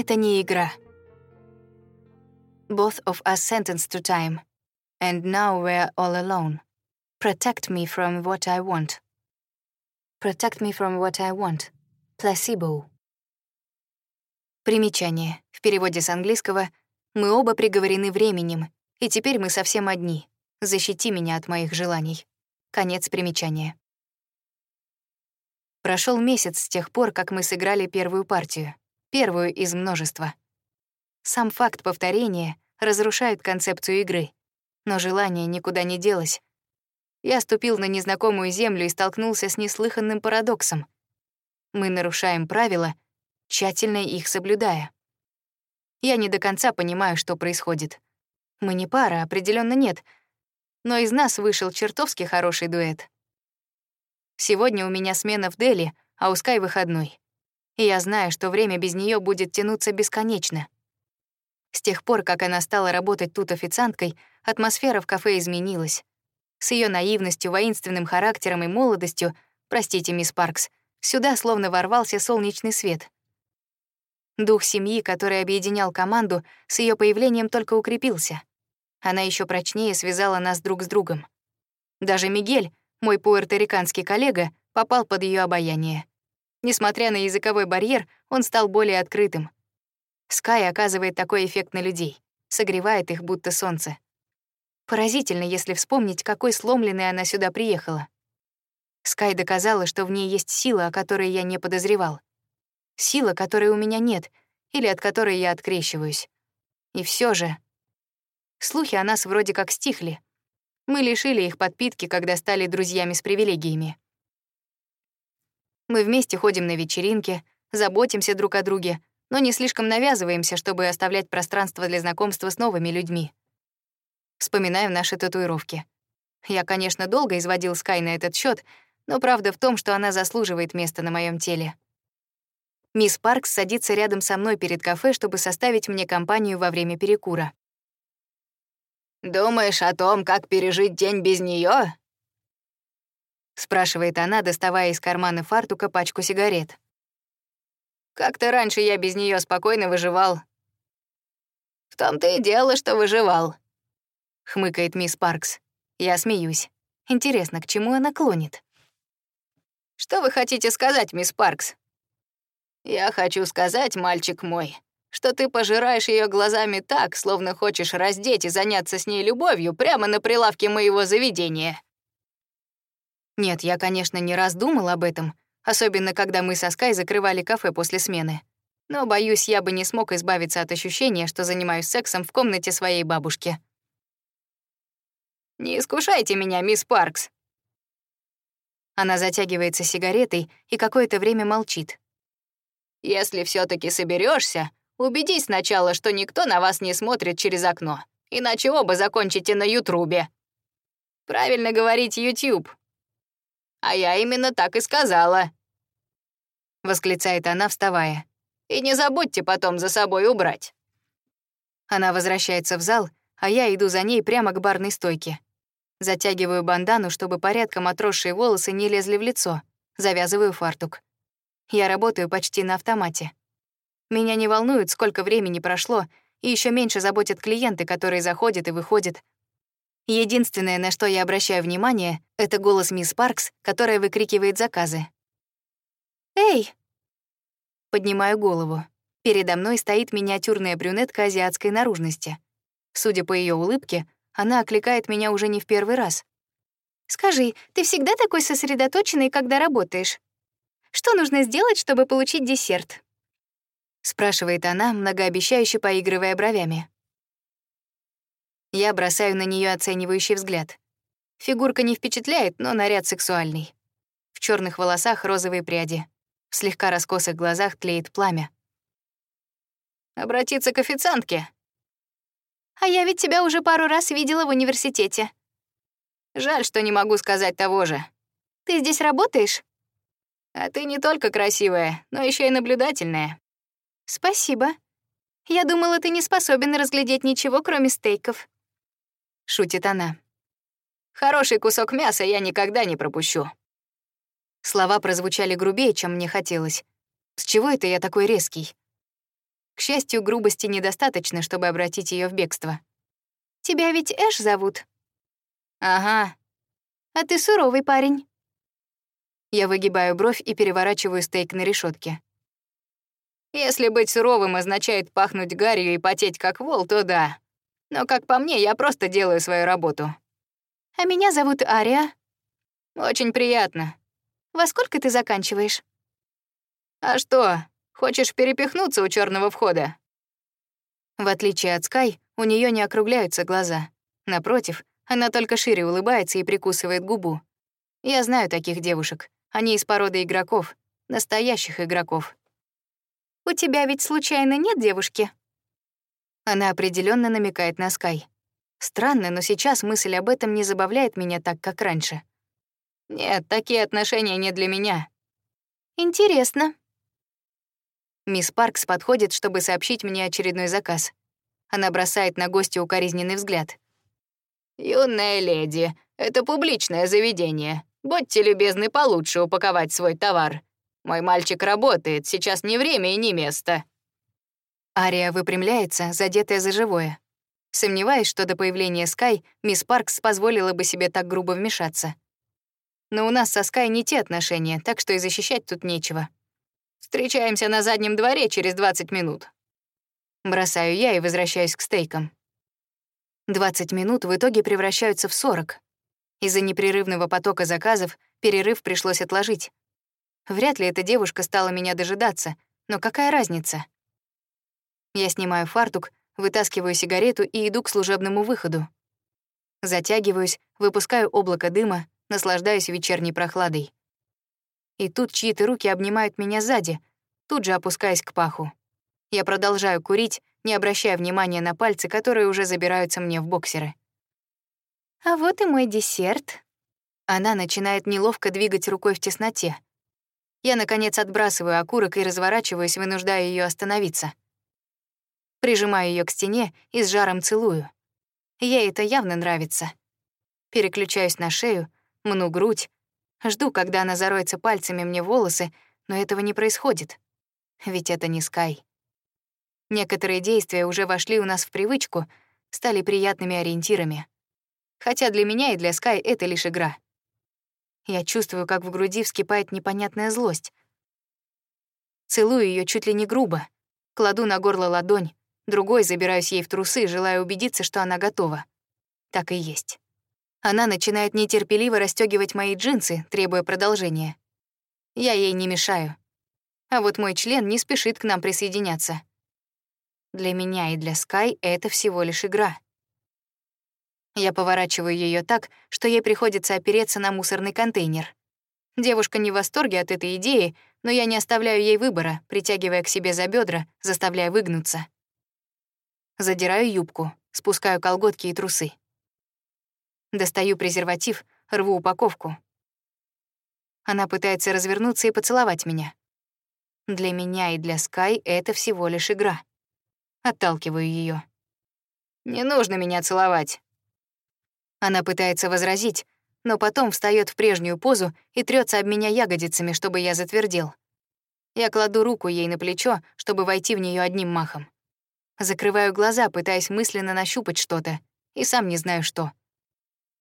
Это не игра. Both of us sentenced to time, and now we're all alone. Protect me from what I want. Protect me from what I want. Placebo. Примечание. В переводе с английского «Мы оба приговорены временем, и теперь мы совсем одни. Защити меня от моих желаний». Конец примечания. Прошел месяц с тех пор, как мы сыграли первую партию, первую из множества. Сам факт повторения разрушает концепцию игры, но желание никуда не делось. Я ступил на незнакомую землю и столкнулся с неслыханным парадоксом. Мы нарушаем правила, тщательно их соблюдая. Я не до конца понимаю, что происходит. Мы не пара, определенно нет, но из нас вышел чертовски хороший дуэт. Сегодня у меня смена в Дели, а у Скай выходной. И я знаю, что время без нее будет тянуться бесконечно. С тех пор, как она стала работать тут официанткой, атмосфера в кафе изменилась. С ее наивностью, воинственным характером и молодостью, простите, мисс Паркс, сюда словно ворвался солнечный свет. Дух семьи, который объединял команду, с ее появлением только укрепился. Она еще прочнее связала нас друг с другом. Даже Мигель, мой пуэрториканский коллега попал под ее обаяние. Несмотря на языковой барьер, он стал более открытым. Скай оказывает такой эффект на людей, согревает их будто солнце. Поразительно, если вспомнить, какой сломленной она сюда приехала. Скай доказала, что в ней есть сила, о которой я не подозревал. Сила, которой у меня нет, или от которой я открещиваюсь. И все же... Слухи о нас вроде как стихли, мы лишили их подпитки, когда стали друзьями с привилегиями. Мы вместе ходим на вечеринки, заботимся друг о друге, но не слишком навязываемся, чтобы оставлять пространство для знакомства с новыми людьми. Вспоминаю наши татуировки. Я, конечно, долго изводил Скай на этот счет, но правда в том, что она заслуживает места на моем теле. Мисс Паркс садится рядом со мной перед кафе, чтобы составить мне компанию во время перекура. «Думаешь о том, как пережить день без нее? Спрашивает она, доставая из кармана фартука пачку сигарет. «Как-то раньше я без нее спокойно выживал». «В том-то и дело, что выживал», — хмыкает мисс Паркс. Я смеюсь. Интересно, к чему она клонит? «Что вы хотите сказать, мисс Паркс?» «Я хочу сказать, мальчик мой, что ты пожираешь ее глазами так, словно хочешь раздеть и заняться с ней любовью прямо на прилавке моего заведения. Нет, я, конечно, не раз думал об этом, особенно когда мы со Скай закрывали кафе после смены. Но, боюсь, я бы не смог избавиться от ощущения, что занимаюсь сексом в комнате своей бабушки. «Не искушайте меня, мисс Паркс». Она затягивается сигаретой и какое-то время молчит. «Если все таки соберешься, Убедись сначала, что никто на вас не смотрит через окно, иначе оба закончите на Ютрубе. Правильно говорить YouTube. А я именно так и сказала. Восклицает она, вставая. И не забудьте потом за собой убрать. Она возвращается в зал, а я иду за ней прямо к барной стойке. Затягиваю бандану, чтобы порядком отросшие волосы не лезли в лицо. Завязываю фартук. Я работаю почти на автомате. Меня не волнует, сколько времени прошло, и еще меньше заботят клиенты, которые заходят и выходят. Единственное, на что я обращаю внимание, это голос мисс Паркс, которая выкрикивает заказы. «Эй!» Поднимаю голову. Передо мной стоит миниатюрная брюнетка азиатской наружности. Судя по ее улыбке, она окликает меня уже не в первый раз. «Скажи, ты всегда такой сосредоточенный, когда работаешь? Что нужно сделать, чтобы получить десерт?» спрашивает она, многообещающе поигрывая бровями. Я бросаю на нее оценивающий взгляд. Фигурка не впечатляет, но наряд сексуальный. В черных волосах розовые пряди. В слегка раскосых глазах тлеет пламя. Обратиться к официантке. А я ведь тебя уже пару раз видела в университете. Жаль, что не могу сказать того же. Ты здесь работаешь? А ты не только красивая, но еще и наблюдательная. «Спасибо. Я думала, ты не способен разглядеть ничего, кроме стейков». Шутит она. «Хороший кусок мяса я никогда не пропущу». Слова прозвучали грубее, чем мне хотелось. С чего это я такой резкий? К счастью, грубости недостаточно, чтобы обратить ее в бегство. «Тебя ведь Эш зовут?» «Ага». «А ты суровый парень». Я выгибаю бровь и переворачиваю стейк на решетке. Если быть суровым означает пахнуть гарью и потеть как вол, то да. Но, как по мне, я просто делаю свою работу. А меня зовут Ария. Очень приятно. Во сколько ты заканчиваешь? А что, хочешь перепихнуться у черного входа? В отличие от Скай, у нее не округляются глаза. Напротив, она только шире улыбается и прикусывает губу. Я знаю таких девушек. Они из породы игроков, настоящих игроков. У тебя ведь случайно нет девушки? Она определенно намекает на Скай. Странно, но сейчас мысль об этом не забавляет меня так, как раньше. Нет, такие отношения не для меня. Интересно. Мисс Паркс подходит, чтобы сообщить мне очередной заказ. Она бросает на гостя укоризненный взгляд. «Юная леди, это публичное заведение. Будьте любезны получше упаковать свой товар. Мой мальчик работает, сейчас не время и не место». Ария выпрямляется, задетая за живое. Сомневаюсь, что до появления Скай мисс Паркс позволила бы себе так грубо вмешаться. Но у нас со Скай не те отношения, так что и защищать тут нечего. Встречаемся на заднем дворе через 20 минут. Бросаю я и возвращаюсь к стейкам. 20 минут в итоге превращаются в 40. Из-за непрерывного потока заказов перерыв пришлось отложить. Вряд ли эта девушка стала меня дожидаться, но какая разница? Я снимаю фартук, вытаскиваю сигарету и иду к служебному выходу. Затягиваюсь, выпускаю облако дыма, наслаждаюсь вечерней прохладой. И тут чьи-то руки обнимают меня сзади, тут же опускаясь к паху. Я продолжаю курить, не обращая внимания на пальцы, которые уже забираются мне в боксеры. «А вот и мой десерт». Она начинает неловко двигать рукой в тесноте. Я, наконец, отбрасываю окурок и разворачиваюсь, вынуждая ее остановиться. Прижимаю ее к стене и с жаром целую. Ей это явно нравится. Переключаюсь на шею, мну грудь, жду, когда она зароется пальцами мне волосы, но этого не происходит. Ведь это не Скай. Некоторые действия уже вошли у нас в привычку, стали приятными ориентирами. Хотя для меня и для Скай это лишь игра. Я чувствую, как в груди вскипает непонятная злость. Целую ее чуть ли не грубо, кладу на горло ладонь, другой забираюсь ей в трусы, желая убедиться, что она готова. Так и есть. Она начинает нетерпеливо расстегивать мои джинсы, требуя продолжения. Я ей не мешаю. А вот мой член не спешит к нам присоединяться. Для меня и для Скай это всего лишь игра. Я поворачиваю ее так, что ей приходится опереться на мусорный контейнер. Девушка не в восторге от этой идеи, но я не оставляю ей выбора, притягивая к себе за бедра, заставляя выгнуться. Задираю юбку, спускаю колготки и трусы. Достаю презерватив, рву упаковку. Она пытается развернуться и поцеловать меня. Для меня и для Скай это всего лишь игра. Отталкиваю ее. «Не нужно меня целовать», она пытается возразить, но потом встает в прежнюю позу и трется об меня ягодицами, чтобы я затвердел. Я кладу руку ей на плечо, чтобы войти в нее одним махом. Закрываю глаза, пытаясь мысленно нащупать что-то, и сам не знаю что.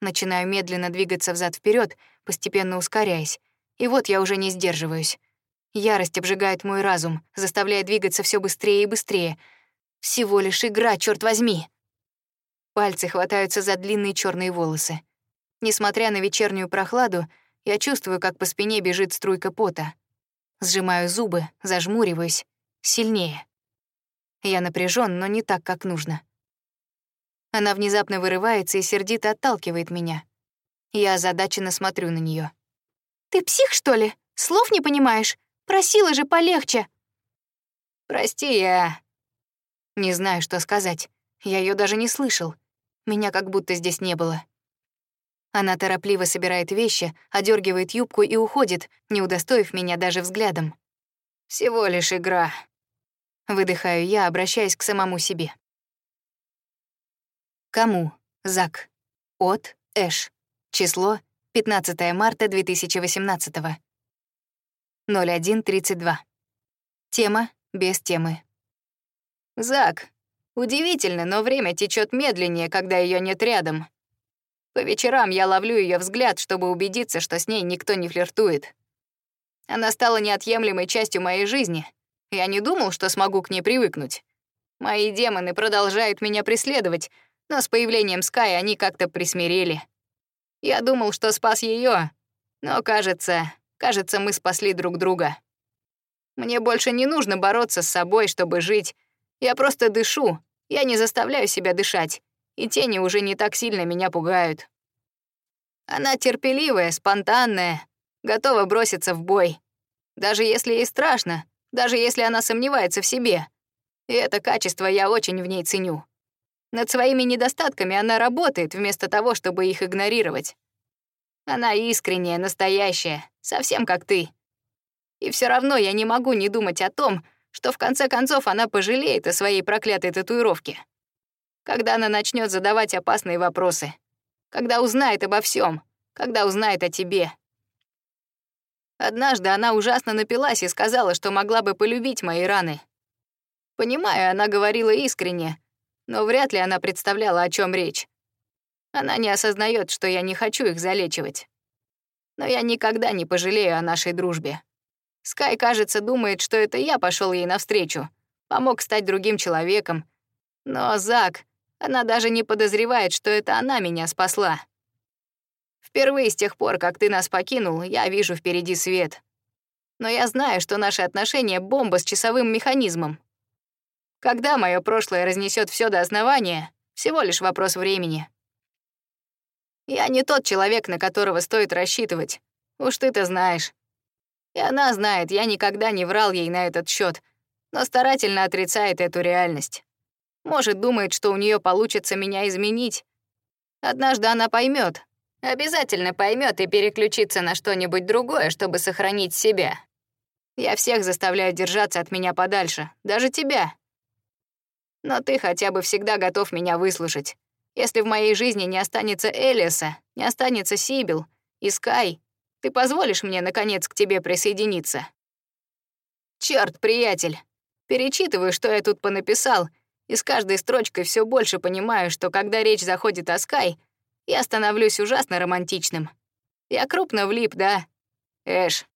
Начинаю медленно двигаться взад вперед, постепенно ускоряясь, и вот я уже не сдерживаюсь. Ярость обжигает мой разум, заставляя двигаться все быстрее и быстрее. Всего лишь игра, черт возьми! Пальцы хватаются за длинные черные волосы. Несмотря на вечернюю прохладу, я чувствую, как по спине бежит струйка пота. Сжимаю зубы, зажмуриваюсь. Сильнее. Я напряжен, но не так, как нужно. Она внезапно вырывается и сердито отталкивает меня. Я озадаченно смотрю на нее. «Ты псих, что ли? Слов не понимаешь? Просила же полегче!» «Прости, я...» Не знаю, что сказать. Я ее даже не слышал. Меня как будто здесь не было. Она торопливо собирает вещи, одергивает юбку и уходит, не удостоив меня даже взглядом. «Всего лишь игра», — выдыхаю я, обращаясь к самому себе. Кому? Зак. От Эш. Число 15 марта 2018. 01.32. Тема без темы. Зак. Удивительно, но время течет медленнее, когда ее нет рядом. По вечерам я ловлю ее взгляд, чтобы убедиться, что с ней никто не флиртует. Она стала неотъемлемой частью моей жизни. Я не думал, что смогу к ней привыкнуть. Мои демоны продолжают меня преследовать, но с появлением Скай они как-то присмирели. Я думал, что спас ее, но, кажется, кажется, мы спасли друг друга. Мне больше не нужно бороться с собой, чтобы жить. Я просто дышу, я не заставляю себя дышать, и тени уже не так сильно меня пугают. Она терпеливая, спонтанная, готова броситься в бой. Даже если ей страшно, даже если она сомневается в себе. И это качество я очень в ней ценю. Над своими недостатками она работает, вместо того, чтобы их игнорировать. Она искренняя, настоящая, совсем как ты. И все равно я не могу не думать о том, что в конце концов она пожалеет о своей проклятой татуировке. Когда она начнет задавать опасные вопросы. Когда узнает обо всем, когда узнает о тебе. Однажды она ужасно напилась и сказала, что могла бы полюбить мои раны. Понимаю, она говорила искренне, но вряд ли она представляла, о чем речь. Она не осознает, что я не хочу их залечивать. Но я никогда не пожалею о нашей дружбе. Скай, кажется, думает, что это я пошел ей навстречу, помог стать другим человеком. Но Зак, она даже не подозревает, что это она меня спасла. Впервые с тех пор, как ты нас покинул, я вижу впереди свет. Но я знаю, что наши отношения — бомба с часовым механизмом. Когда мое прошлое разнесет все до основания, всего лишь вопрос времени. Я не тот человек, на которого стоит рассчитывать. Уж ты-то знаешь. И она знает, я никогда не врал ей на этот счет, но старательно отрицает эту реальность. Может, думает, что у нее получится меня изменить. Однажды она поймет, обязательно поймет и переключится на что-нибудь другое, чтобы сохранить себя. Я всех заставляю держаться от меня подальше, даже тебя. Но ты хотя бы всегда готов меня выслушать. Если в моей жизни не останется Элиса, не останется Сибил и Скай, ты позволишь мне, наконец, к тебе присоединиться? Черт, приятель, перечитываю, что я тут понаписал, и с каждой строчкой все больше понимаю, что когда речь заходит о Скай, я становлюсь ужасно романтичным. Я крупно влип, да? Эш,